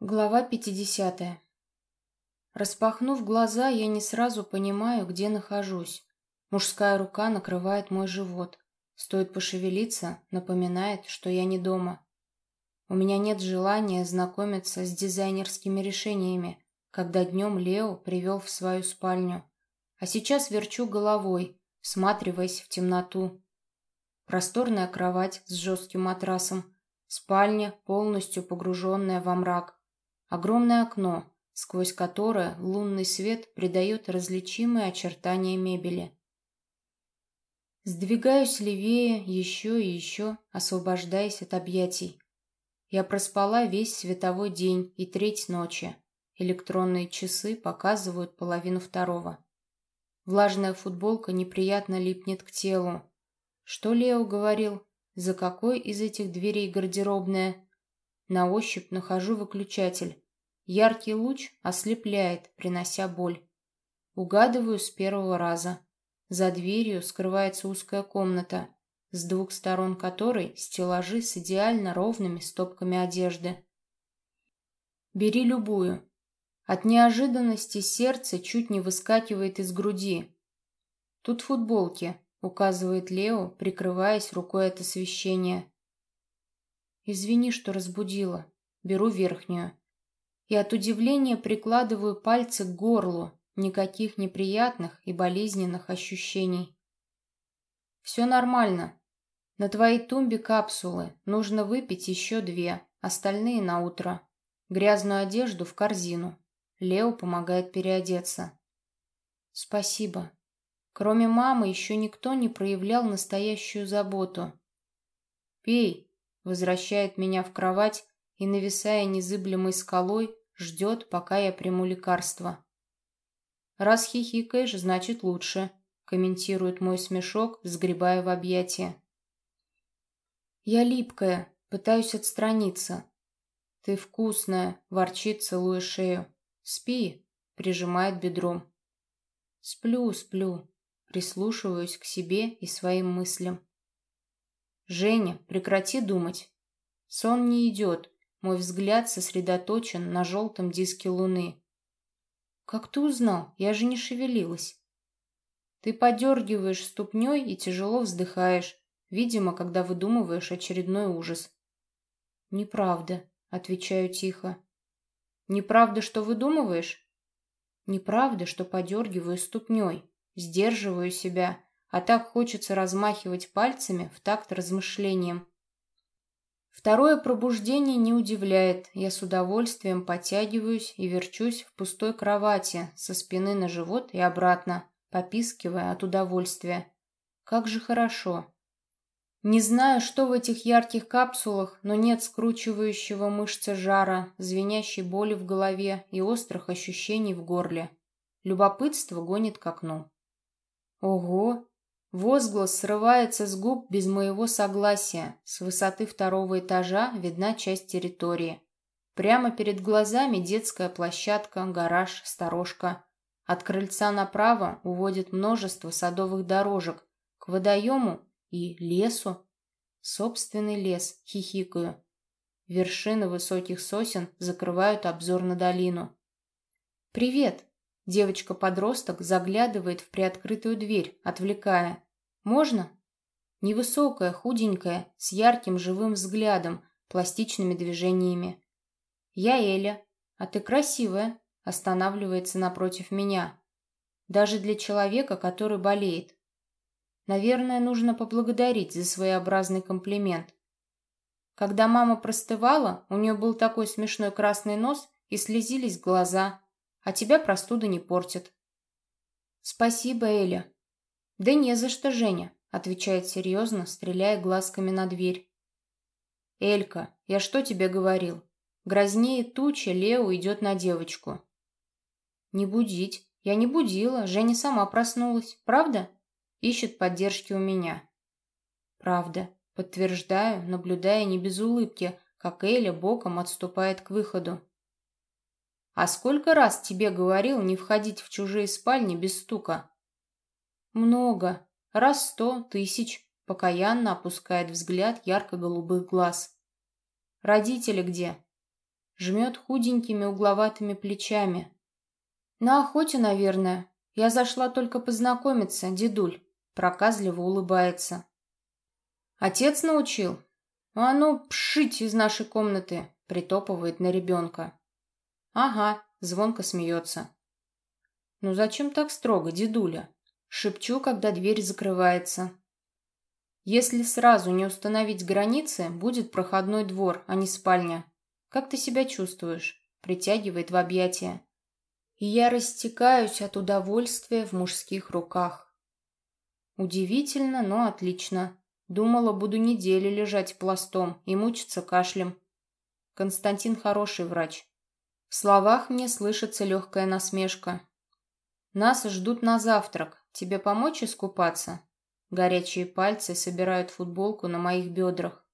Глава 50. Распахнув глаза, я не сразу понимаю, где нахожусь. Мужская рука накрывает мой живот. Стоит пошевелиться, напоминает, что я не дома. У меня нет желания знакомиться с дизайнерскими решениями, когда днем Лео привел в свою спальню. А сейчас верчу головой, всматриваясь в темноту. Просторная кровать с жестким матрасом, спальня, полностью погруженная во мрак. Огромное окно, сквозь которое лунный свет придает различимые очертания мебели. Сдвигаюсь левее еще и еще, освобождаясь от объятий. Я проспала весь световой день и треть ночи. Электронные часы показывают половину второго. Влажная футболка неприятно липнет к телу. Что Лео говорил? За какой из этих дверей гардеробная? На ощупь нахожу выключатель. Яркий луч ослепляет, принося боль. Угадываю с первого раза. За дверью скрывается узкая комната, с двух сторон которой стеллажи с идеально ровными стопками одежды. Бери любую. От неожиданности сердце чуть не выскакивает из груди. Тут футболки, указывает Лео, прикрываясь рукой от освещения. Извини, что разбудила. Беру верхнюю. И от удивления прикладываю пальцы к горлу. Никаких неприятных и болезненных ощущений. Все нормально. На твоей тумбе капсулы. Нужно выпить еще две, остальные на утро. Грязную одежду в корзину. Лео помогает переодеться. Спасибо. Кроме мамы еще никто не проявлял настоящую заботу. Пей, возвращает меня в кровать и, нависая незыблемой скалой, ждет, пока я приму лекарство. «Раз хихикаешь, значит лучше», — комментирует мой смешок, сгребая в объятия. «Я липкая, пытаюсь отстраниться». «Ты вкусная», — ворчит, целуя шею. «Спи», — прижимает бедром. «Сплю, сплю», прислушиваюсь к себе и своим мыслям. «Женя, прекрати думать. Сон не идет. Мой взгляд сосредоточен на желтом диске луны. Как ты узнал? Я же не шевелилась. Ты подергиваешь ступней и тяжело вздыхаешь, видимо, когда выдумываешь очередной ужас. Неправда, отвечаю тихо. Неправда, что выдумываешь? Неправда, что подергиваю ступней. Сдерживаю себя, а так хочется размахивать пальцами в такт размышлениям. Второе пробуждение не удивляет. Я с удовольствием потягиваюсь и верчусь в пустой кровати, со спины на живот и обратно, попискивая от удовольствия. Как же хорошо. Не знаю, что в этих ярких капсулах, но нет скручивающего мышцы жара, звенящей боли в голове и острых ощущений в горле. Любопытство гонит к окну. Ого, Возглас срывается с губ без моего согласия. С высоты второго этажа видна часть территории. Прямо перед глазами детская площадка, гараж, сторожка. От крыльца направо уводит множество садовых дорожек. К водоему и лесу. Собственный лес, хихикаю. Вершины высоких сосен закрывают обзор на долину. «Привет!» Девочка-подросток заглядывает в приоткрытую дверь, отвлекая. «Можно?» Невысокая, худенькая, с ярким живым взглядом, пластичными движениями. «Я Эля, а ты красивая», останавливается напротив меня. Даже для человека, который болеет. Наверное, нужно поблагодарить за своеобразный комплимент. Когда мама простывала, у нее был такой смешной красный нос и слезились глаза а тебя простуда не портит. Спасибо, Эля. Да не за что, Женя, отвечает серьезно, стреляя глазками на дверь. Элька, я что тебе говорил? Грознее туча Лео идет на девочку. Не будить. Я не будила, Женя сама проснулась. Правда? Ищет поддержки у меня. Правда. Подтверждаю, наблюдая не без улыбки, как Эля боком отступает к выходу. А сколько раз тебе говорил не входить в чужие спальни без стука? Много. Раз сто, тысяч. Покаянно опускает взгляд ярко-голубых глаз. Родители где? жмет худенькими угловатыми плечами. «На охоте, наверное. Я зашла только познакомиться, дедуль», проказливо улыбается. «Отец научил?» «А ну, пшить из нашей комнаты!» притопывает на ребенка. «Ага», звонко смеется. «Ну зачем так строго, дедуля?» Шепчу, когда дверь закрывается. Если сразу не установить границы, будет проходной двор, а не спальня. Как ты себя чувствуешь? Притягивает в объятия. И я растекаюсь от удовольствия в мужских руках. Удивительно, но отлично. Думала, буду неделю лежать пластом и мучиться кашлем. Константин хороший врач. В словах мне слышится легкая насмешка. Нас ждут на завтрак. Тебе помочь искупаться? Горячие пальцы собирают футболку на моих бедрах.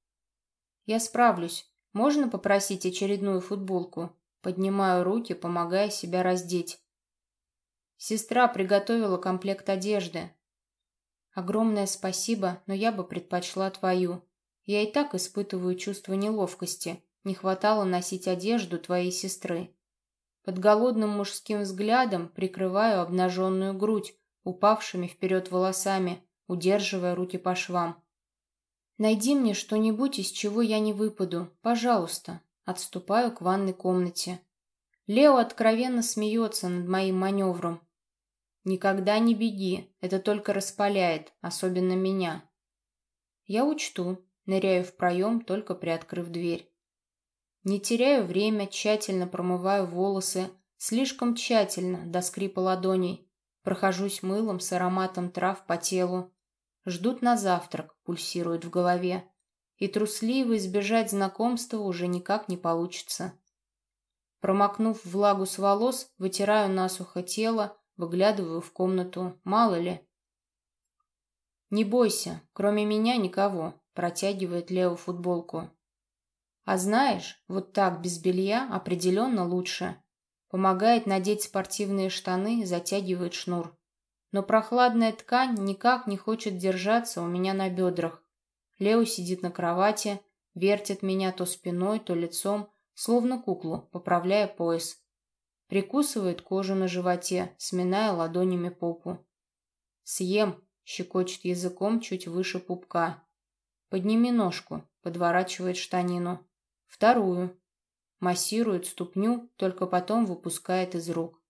Я справлюсь. Можно попросить очередную футболку? Поднимаю руки, помогая себя раздеть. Сестра приготовила комплект одежды. Огромное спасибо, но я бы предпочла твою. Я и так испытываю чувство неловкости. Не хватало носить одежду твоей сестры. Под голодным мужским взглядом прикрываю обнаженную грудь, упавшими вперед волосами, удерживая руки по швам. «Найди мне что-нибудь, из чего я не выпаду, пожалуйста». Отступаю к ванной комнате. Лео откровенно смеется над моим маневром. «Никогда не беги, это только распаляет, особенно меня». Я учту, ныряю в проем, только приоткрыв дверь. Не теряю время, тщательно промываю волосы, слишком тщательно, до скрипа ладоней. Прохожусь мылом с ароматом трав по телу. Ждут на завтрак, пульсирует в голове. И трусливо избежать знакомства уже никак не получится. Промокнув влагу с волос, вытираю насухо тело, выглядываю в комнату. Мало ли. «Не бойся, кроме меня никого», — протягивает Лео футболку. «А знаешь, вот так, без белья, определенно лучше. Помогает надеть спортивные штаны, затягивает шнур. Но прохладная ткань никак не хочет держаться у меня на бедрах. Лео сидит на кровати, вертит меня то спиной, то лицом, словно куклу, поправляя пояс. Прикусывает кожу на животе, сминая ладонями попу. «Съем», — щекочет языком чуть выше пупка. «Подними ножку», — подворачивает штанину. «Вторую», Массирует ступню, только потом выпускает из рук.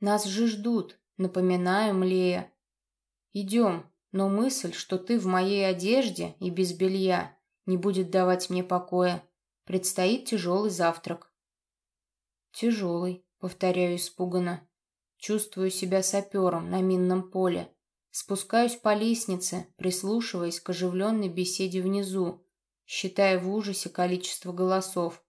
«Нас же ждут», — напоминаю, млея. «Идем, но мысль, что ты в моей одежде и без белья, не будет давать мне покоя. Предстоит тяжелый завтрак». «Тяжелый», — повторяю испуганно. Чувствую себя сапером на минном поле. Спускаюсь по лестнице, прислушиваясь к оживленной беседе внизу, считая в ужасе количество голосов.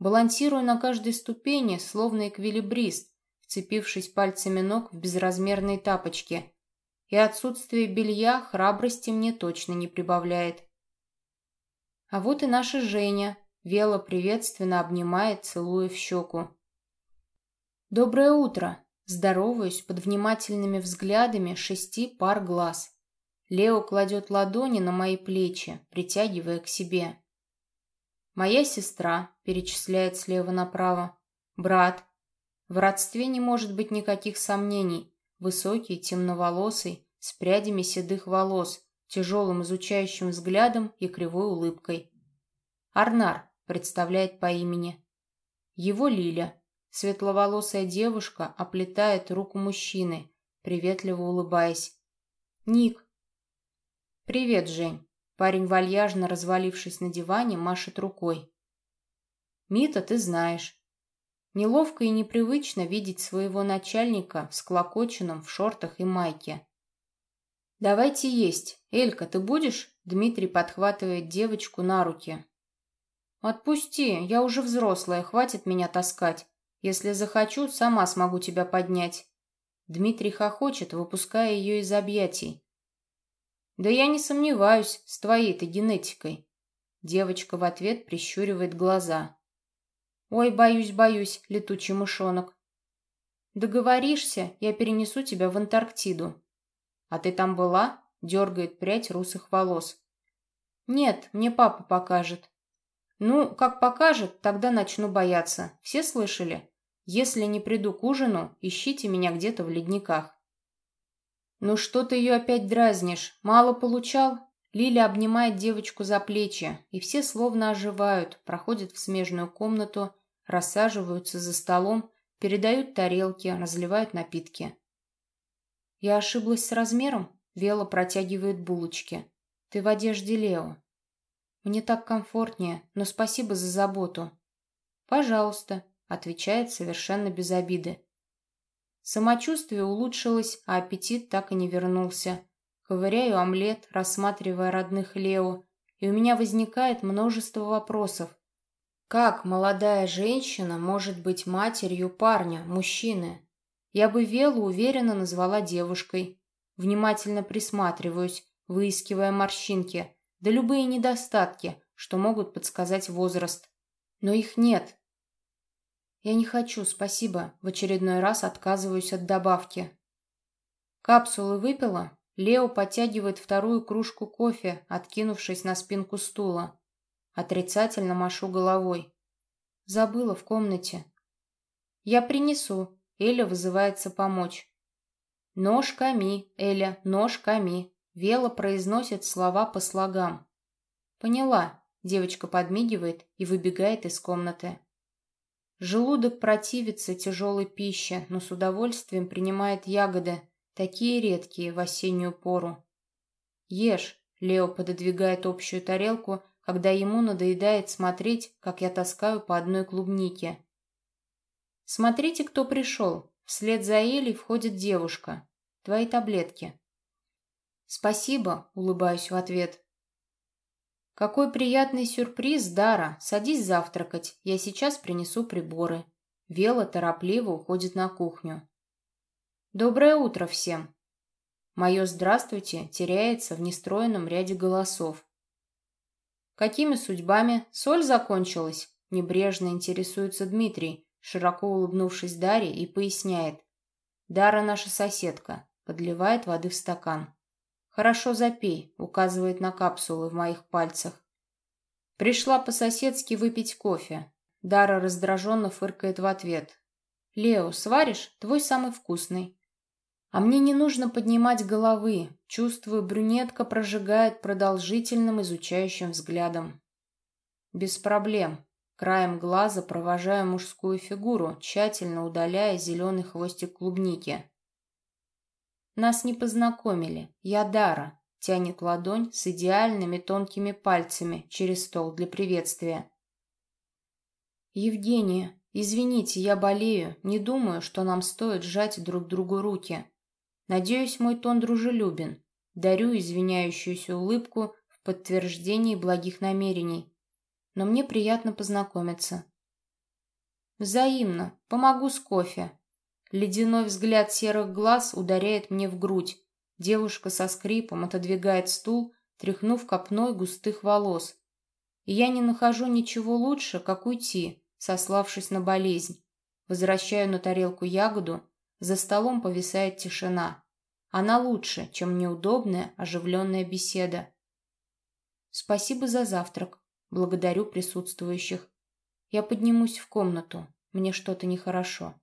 Балансируя на каждой ступени, словно эквилибрист, вцепившись пальцами ног в безразмерные тапочки. И отсутствие белья храбрости мне точно не прибавляет. А вот и наша Женя, вело приветственно обнимает, целуя в щеку. «Доброе утро!» Здороваюсь под внимательными взглядами шести пар глаз. Лео кладет ладони на мои плечи, притягивая к себе. Моя сестра перечисляет слева направо. Брат. В родстве не может быть никаких сомнений. Высокий, темноволосый, с прядями седых волос, тяжелым изучающим взглядом и кривой улыбкой. Арнар представляет по имени. Его Лиля. Светловолосая девушка оплетает руку мужчины, приветливо улыбаясь. Ник. «Привет, Жень». Парень, вальяжно развалившись на диване, машет рукой. «Мита, ты знаешь». Неловко и непривычно видеть своего начальника всклокоченным в шортах и майке. «Давайте есть. Элька, ты будешь?» Дмитрий подхватывает девочку на руки. «Отпусти, я уже взрослая, хватит меня таскать. Если захочу, сама смогу тебя поднять». Дмитрий хохочет, выпуская ее из объятий. «Да я не сомневаюсь, с твоей-то генетикой». Девочка в ответ прищуривает глаза. «Ой, боюсь, боюсь, летучий мышонок». «Договоришься, я перенесу тебя в Антарктиду». «А ты там была?» — дергает прядь русых волос. «Нет, мне папа покажет». Ну, как покажет, тогда начну бояться. Все слышали? Если не приду к ужину, ищите меня где-то в ледниках. Ну что ты ее опять дразнишь? Мало получал? Лиля обнимает девочку за плечи, и все словно оживают, проходят в смежную комнату, рассаживаются за столом, передают тарелки, разливают напитки. Я ошиблась с размером? Вела протягивает булочки. Ты в одежде Лео. Мне так комфортнее, но спасибо за заботу. Пожалуйста, отвечает совершенно без обиды. Самочувствие улучшилось, а аппетит так и не вернулся. Ковыряю омлет, рассматривая родных Лео, и у меня возникает множество вопросов. Как молодая женщина может быть матерью парня, мужчины? Я бы Велу уверенно назвала девушкой. Внимательно присматриваюсь, выискивая морщинки, да любые недостатки, что могут подсказать возраст. Но их нет. Я не хочу, спасибо. В очередной раз отказываюсь от добавки. Капсулы выпила? Лео подтягивает вторую кружку кофе, откинувшись на спинку стула. Отрицательно машу головой. Забыла в комнате. Я принесу. Эля вызывается помочь. Ножками, Эля, ножками. Вела произносит слова по слогам. Поняла. Девочка подмигивает и выбегает из комнаты. Желудок противится тяжелой пище, но с удовольствием принимает ягоды, Такие редкие в осеннюю пору. Ешь, Лео пододвигает общую тарелку, когда ему надоедает смотреть, как я таскаю по одной клубнике. Смотрите, кто пришел. Вслед за Элей входит девушка. Твои таблетки. Спасибо, улыбаюсь в ответ. Какой приятный сюрприз, Дара. Садись завтракать. Я сейчас принесу приборы. Вела торопливо уходит на кухню. Доброе утро всем. Мое «здравствуйте» теряется в нестроенном ряде голосов. Какими судьбами? Соль закончилась? Небрежно интересуется Дмитрий, широко улыбнувшись Дарье и поясняет. Дара наша соседка. Подливает воды в стакан. «Хорошо запей», — указывает на капсулы в моих пальцах. Пришла по-соседски выпить кофе. Дара раздраженно фыркает в ответ. «Лео, сваришь? Твой самый вкусный». А мне не нужно поднимать головы. Чувствую, брюнетка прожигает продолжительным изучающим взглядом. Без проблем. Краем глаза провожаю мужскую фигуру, тщательно удаляя зеленый хвостик клубники. Нас не познакомили. Я Дара. Тянет ладонь с идеальными тонкими пальцами через стол для приветствия. Евгения, извините, я болею. Не думаю, что нам стоит сжать друг другу руки. Надеюсь, мой тон дружелюбен. Дарю извиняющуюся улыбку в подтверждении благих намерений. Но мне приятно познакомиться. Взаимно. Помогу с кофе. Ледяной взгляд серых глаз ударяет мне в грудь. Девушка со скрипом отодвигает стул, тряхнув копной густых волос. И я не нахожу ничего лучше, как уйти, сославшись на болезнь. Возвращаю на тарелку ягоду, за столом повисает тишина. Она лучше, чем неудобная, оживленная беседа. Спасибо за завтрак. Благодарю присутствующих. Я поднимусь в комнату. Мне что-то нехорошо.